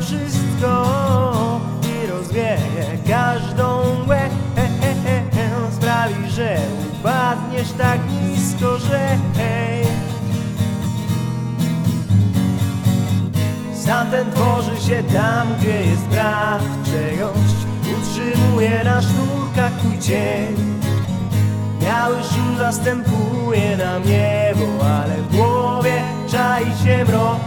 wszystko i rozwieje każdą mgłę. Sprawi, że upadniesz tak nisko, że hej. Sam ten tworzy się tam, gdzie jest brak czegoś Utrzymuje na sznurkach twój cień. Biały szum zastępuje nam niebo Ale w głowie czai się mrok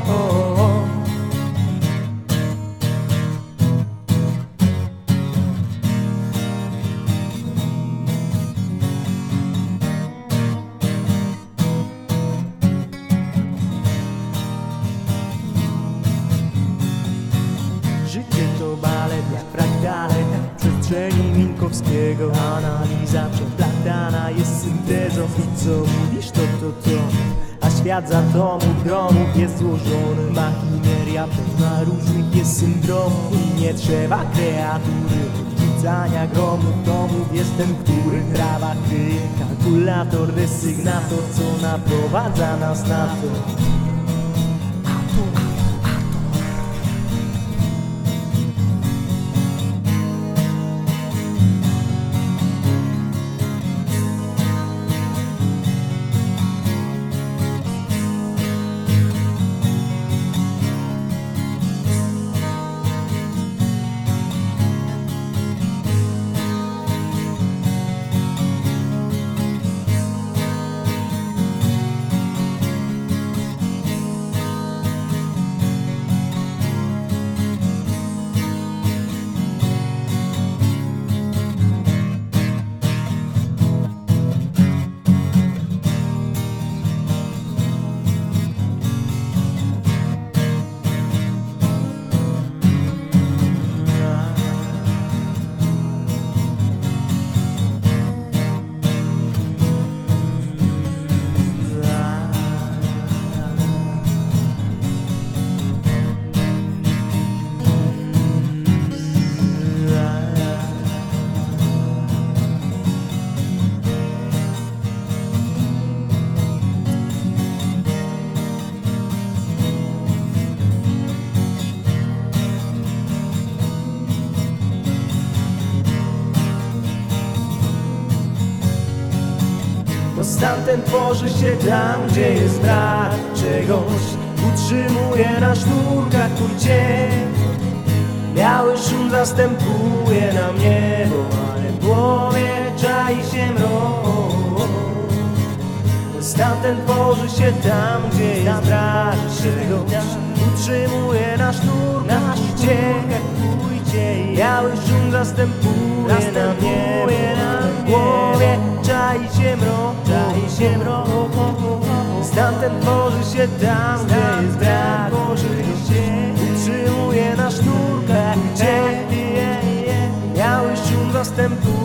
Minkowskiego Analiza przeplatana jest syntezą I co mówisz to to to. A świat z atomów, gromów jest złożony Machineria pełna różnych jest syndromów I nie trzeba kreatury. Odrzucania gromów, domów Jest ten, który. Trawa kryje Kalkulator, desygnator Co naprowadza nas na to Bo stan ten tworzy się tam, gdzie jest brak czegoś. Utrzymuje na sznurkach twój cień Biały szum zastępuje nam niebo Ale w głowie czai się mrok Bo stan ten tworzy się tam, gdzie jest brak czegoś. Utrzymuje na sznurkach twój cień Biały szum zastępuje nam niebo ten tworzy się tam, gdzie jest brak. Utrzymuje na sznurkach cień Biały szum zastępuje